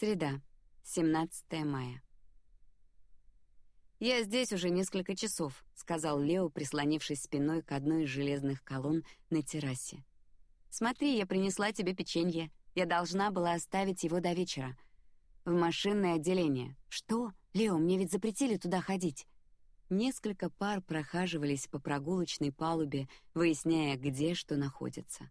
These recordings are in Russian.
Среда, 17 мая. «Я здесь уже несколько часов», — сказал Лео, прислонившись спиной к одной из железных колонн на террасе. «Смотри, я принесла тебе печенье. Я должна была оставить его до вечера. В машинное отделение. Что? Лео, мне ведь запретили туда ходить». Несколько пар прохаживались по прогулочной палубе, выясняя, где что находится.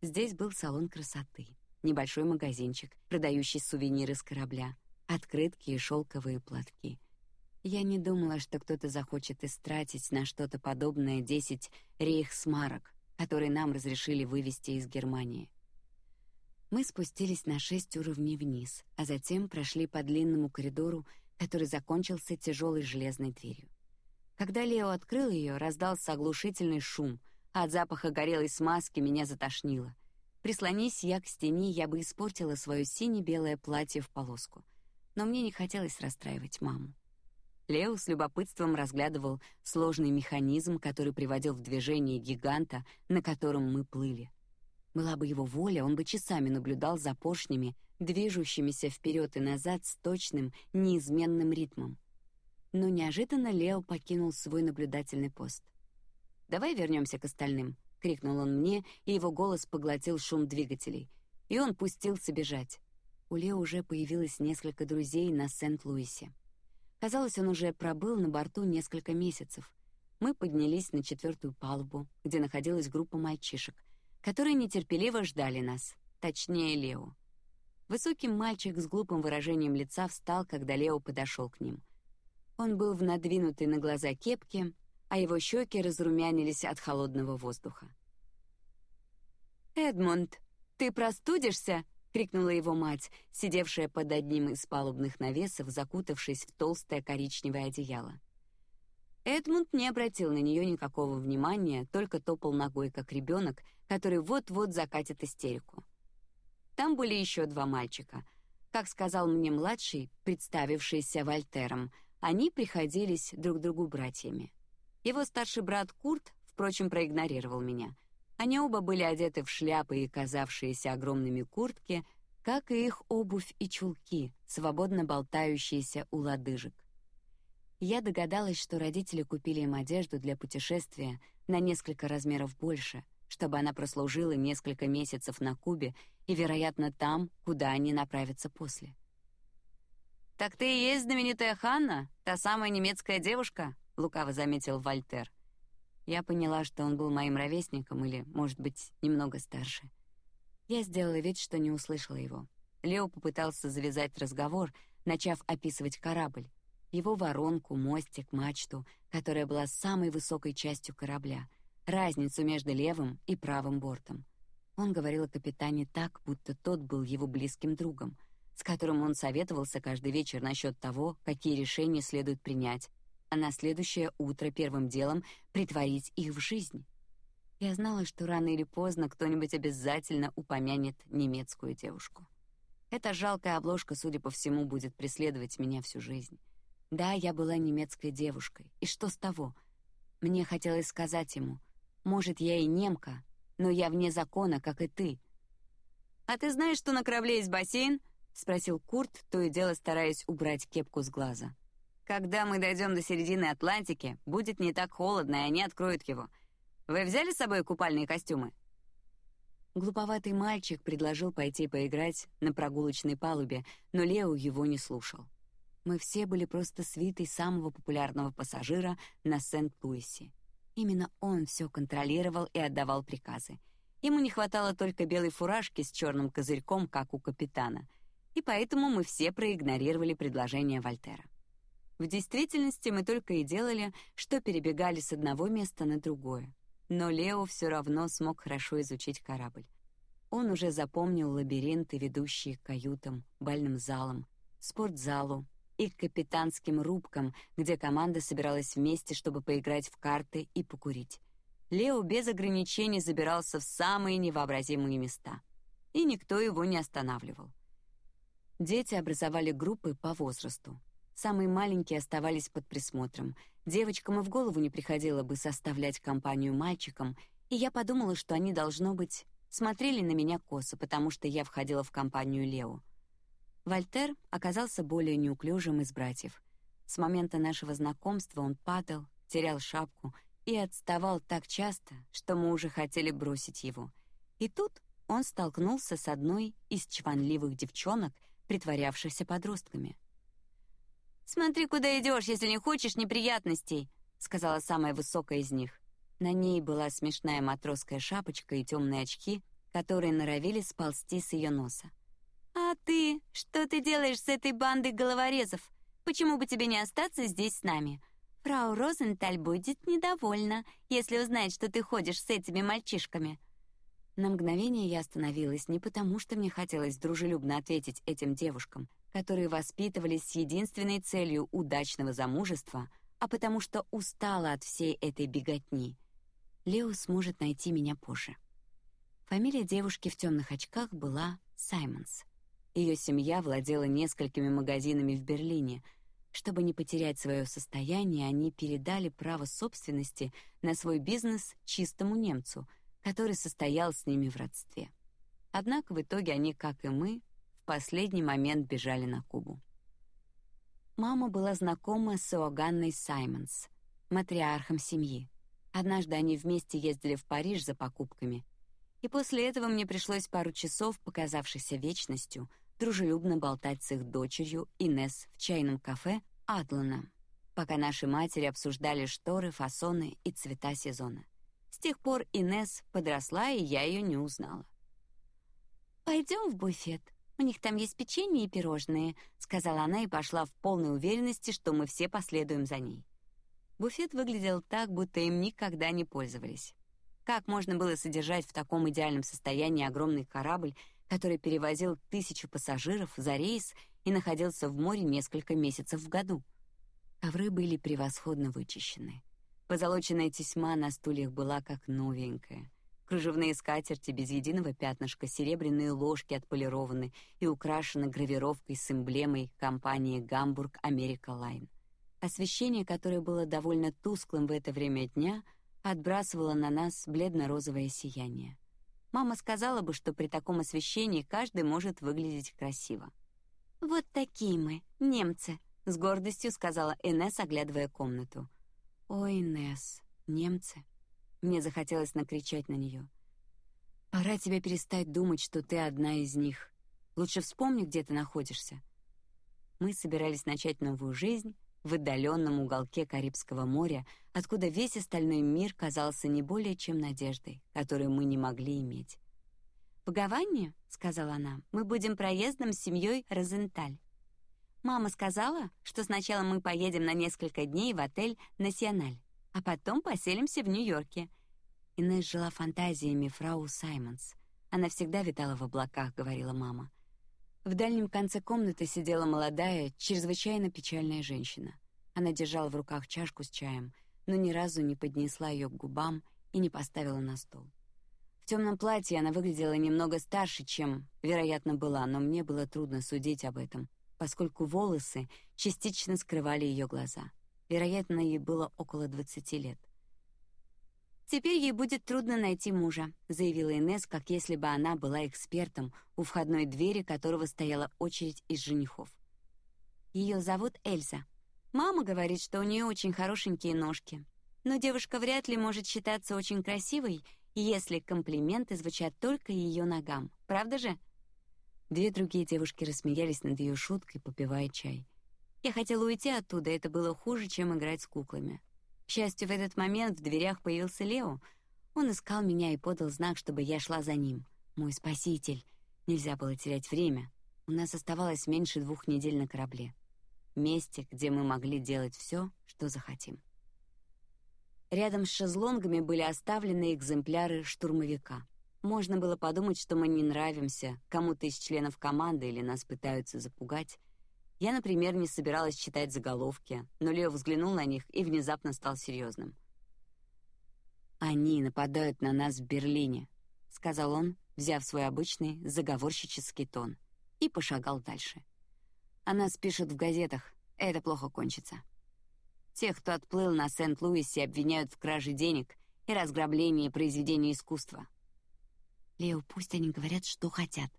Здесь был салон красоты небольшой магазинчик, продающий сувениры с корабля, открытки и шелковые платки. Я не думала, что кто-то захочет истратить на что-то подобное десять рейхсмарок, которые нам разрешили вывести из Германии. Мы спустились на шесть уровней вниз, а затем прошли по длинному коридору, который закончился тяжелой железной дверью. Когда Лео открыл ее, раздался оглушительный шум, а от запаха горелой смазки меня затошнило — Прислонись я к стене, я бы испортила свое сине-белое платье в полоску. Но мне не хотелось расстраивать маму. Лео с любопытством разглядывал сложный механизм, который приводил в движение гиганта, на котором мы плыли. Была бы его воля, он бы часами наблюдал за поршнями, движущимися вперед и назад с точным, неизменным ритмом. Но неожиданно Лео покинул свой наблюдательный пост. Давай вернемся к остальным, крикнул он мне, и его голос поглотил шум двигателей. И он пустился бежать. У Лео уже появилось несколько друзей на Сент-Луисе. Казалось, он уже пробыл на борту несколько месяцев. Мы поднялись на четвертую палубу, где находилась группа мальчишек, которые нетерпеливо ждали нас, точнее Лео. Высокий мальчик с глупым выражением лица встал, когда Лео подошел к ним. Он был в надвинутой на глаза кепке, а его щеки разрумянились от холодного воздуха. «Эдмунд, ты простудишься?» — крикнула его мать, сидевшая под одним из палубных навесов, закутавшись в толстое коричневое одеяло. Эдмунд не обратил на нее никакого внимания, только топал ногой, как ребенок, который вот-вот закатит истерику. Там были еще два мальчика. Как сказал мне младший, представившийся Вальтером, они приходились друг другу братьями. Его старший брат Курт, впрочем, проигнорировал меня — они оба были одеты в шляпы и казавшиеся огромными куртки, как и их обувь и чулки, свободно болтающиеся у лодыжек. Я догадалась, что родители купили им одежду для путешествия на несколько размеров больше, чтобы она прослужила несколько месяцев на Кубе и, вероятно, там, куда они направятся после. «Так ты и есть знаменитая Ханна, та самая немецкая девушка?» — лукаво заметил Вальтер. Я поняла, что он был моим ровесником или, может быть, немного старше. Я сделала вид, что не услышала его. Лео попытался завязать разговор, начав описывать корабль, его воронку, мостик, мачту, которая была самой высокой частью корабля, разницу между левым и правым бортом. Он говорил о капитане так, будто тот был его близким другом, с которым он советовался каждый вечер насчет того, какие решения следует принять, а на следующее утро первым делом притворить их в жизнь. Я знала, что рано или поздно кто-нибудь обязательно упомянет немецкую девушку. Эта жалкая обложка, судя по всему, будет преследовать меня всю жизнь. Да, я была немецкой девушкой, и что с того? Мне хотелось сказать ему, может, я и немка, но я вне закона, как и ты. А ты знаешь, что на корабле есть бассейн? спросил Курт, то и дело стараясь убрать кепку с глаза. Когда мы дойдем до середины Атлантики, будет не так холодно, и они откроют его. Вы взяли с собой купальные костюмы? Глуповатый мальчик предложил пойти поиграть на прогулочной палубе, но Лео его не слушал. Мы все были просто свитой самого популярного пассажира на Сент-Луисе. Именно он все контролировал и отдавал приказы. Ему не хватало только белой фуражки с черным козырьком, как у капитана, и поэтому мы все проигнорировали предложение Вальтера. В действительности мы только и делали, что перебегали с одного места на другое. Но Лео все равно смог хорошо изучить корабль. Он уже запомнил лабиринты, ведущие к каютам, бальным залам, спортзалу и к капитанским рубкам, где команда собиралась вместе, чтобы поиграть в карты и покурить. Лео без ограничений забирался в самые невообразимые места, и никто его не останавливал. Дети образовали группы по возрасту. Самые маленькие оставались под присмотром. Девочкам и в голову не приходило бы составлять компанию мальчикам, и я подумала, что они должно быть смотрели на меня косо, потому что я входила в компанию Лео. Вольтер оказался более неуклюжим из братьев. С момента нашего знакомства он падал, терял шапку и отставал так часто, что мы уже хотели бросить его. И тут он столкнулся с одной из чванливых девчонок, притворявшихся подростками. «Смотри, куда идешь, если не хочешь неприятностей», — сказала самая высокая из них. На ней была смешная матросская шапочка и темные очки, которые норовили сползти с ее носа. «А ты? Что ты делаешь с этой бандой головорезов? Почему бы тебе не остаться здесь с нами? Фрау Розенталь будет недовольна, если узнает, что ты ходишь с этими мальчишками». На мгновение я остановилась не потому, что мне хотелось дружелюбно ответить этим девушкам, которые воспитывались с единственной целью удачного замужества, а потому что устала от всей этой беготни. Лео сможет найти меня позже. Фамилия девушки в темных очках была Саймонс. Ее семья владела несколькими магазинами в Берлине. Чтобы не потерять свое состояние, они передали право собственности на свой бизнес чистому немцу, который состоял с ними в родстве. Однако в итоге они, как и мы, последний момент бежали на Кубу. Мама была знакома с Иоганной Саймонс, матриархом семьи. Однажды они вместе ездили в Париж за покупками, и после этого мне пришлось пару часов, показавшихся вечностью, дружелюбно болтать с их дочерью Инес в чайном кафе Адлана, пока наши матери обсуждали шторы, фасоны и цвета сезона. С тех пор Инес подросла, и я ее не узнала. Пойдем в буфет. У них там есть печенье и пирожные, сказала она и пошла в полной уверенности, что мы все последуем за ней. Буфет выглядел так, будто им никогда не пользовались. Как можно было содержать в таком идеальном состоянии огромный корабль, который перевозил тысячу пассажиров за рейс и находился в море несколько месяцев в году? Ковры были превосходно вычищены. Позолоченная тесьма на стульях была как новенькая. Кружевные скатерти без единого пятнышка, серебряные ложки отполированы и украшены гравировкой с эмблемой компании Гамбург Америка Лайн. Освещение, которое было довольно тусклым в это время дня, отбрасывало на нас бледно-розовое сияние. Мама сказала бы, что при таком освещении каждый может выглядеть красиво. Вот такие мы, немцы, с гордостью сказала Энесс, оглядывая комнату. Ой, Несс, немцы. Мне захотелось накричать на нее. Пора тебе перестать думать, что ты одна из них. Лучше вспомни, где ты находишься. Мы собирались начать новую жизнь в отдаленном уголке Карибского моря, откуда весь остальной мир казался не более чем надеждой, которую мы не могли иметь. В Гаване, сказала она, мы будем проездом с семьей Розенталь. Мама сказала, что сначала мы поедем на несколько дней в отель Националь, а потом поселимся в Нью-Йорке. Инесс жила фантазиями фрау Саймонс. Она всегда витала в облаках, говорила мама. В дальнем конце комнаты сидела молодая, чрезвычайно печальная женщина. Она держала в руках чашку с чаем, но ни разу не поднесла ее к губам и не поставила на стол. В темном платье она выглядела немного старше, чем, вероятно, была, но мне было трудно судить об этом, поскольку волосы частично скрывали ее глаза. Вероятно, ей было около двадцати лет. Теперь ей будет трудно найти мужа, заявила Инес, как если бы она была экспертом, у входной двери которого стояла очередь из женихов. Ее зовут Эльза. Мама говорит, что у нее очень хорошенькие ножки, но девушка вряд ли может считаться очень красивой, если комплименты звучат только ее ногам. Правда же? Две другие девушки рассмеялись над ее шуткой, попивая чай. Я хотела уйти оттуда, это было хуже, чем играть с куклами. К счастью, в этот момент в дверях появился Лео. Он искал меня и подал знак, чтобы я шла за ним. Мой спаситель. Нельзя было терять время. У нас оставалось меньше двух недель на корабле. Месте, где мы могли делать все, что захотим. Рядом с шезлонгами были оставлены экземпляры штурмовика. Можно было подумать, что мы не нравимся кому-то из членов команды или нас пытаются запугать. Я, например, не собиралась читать заголовки, но Лео взглянул на них и внезапно стал серьезным. Они нападают на нас в Берлине, сказал он, взяв свой обычный заговорщический тон, и пошагал дальше. О нас в газетах, это плохо кончится. Тех, кто отплыл на Сент-Луисе, обвиняют в краже денег и разграблении произведений искусства. Лео, пусть они говорят, что хотят.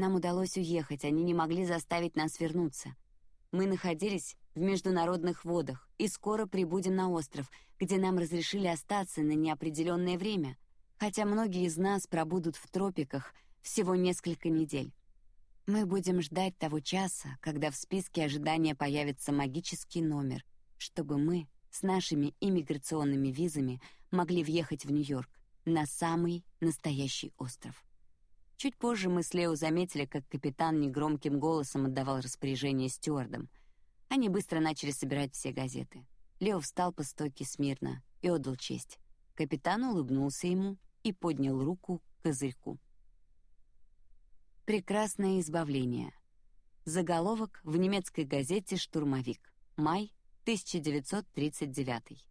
Нам удалось уехать, они не могли заставить нас вернуться. Мы находились в международных водах и скоро прибудем на остров, где нам разрешили остаться на неопределенное время, хотя многие из нас пробудут в тропиках всего несколько недель. Мы будем ждать того часа, когда в списке ожидания появится магический номер, чтобы мы с нашими иммиграционными визами могли въехать в Нью-Йорк на самый настоящий остров. Чуть позже мы с Лео заметили, как капитан негромким голосом отдавал распоряжение стюардам. Они быстро начали собирать все газеты. Лео встал по стойке смирно и отдал честь. Капитан улыбнулся ему и поднял руку к козырьку. Прекрасное избавление. Заголовок в немецкой газете «Штурмовик». Май 1939.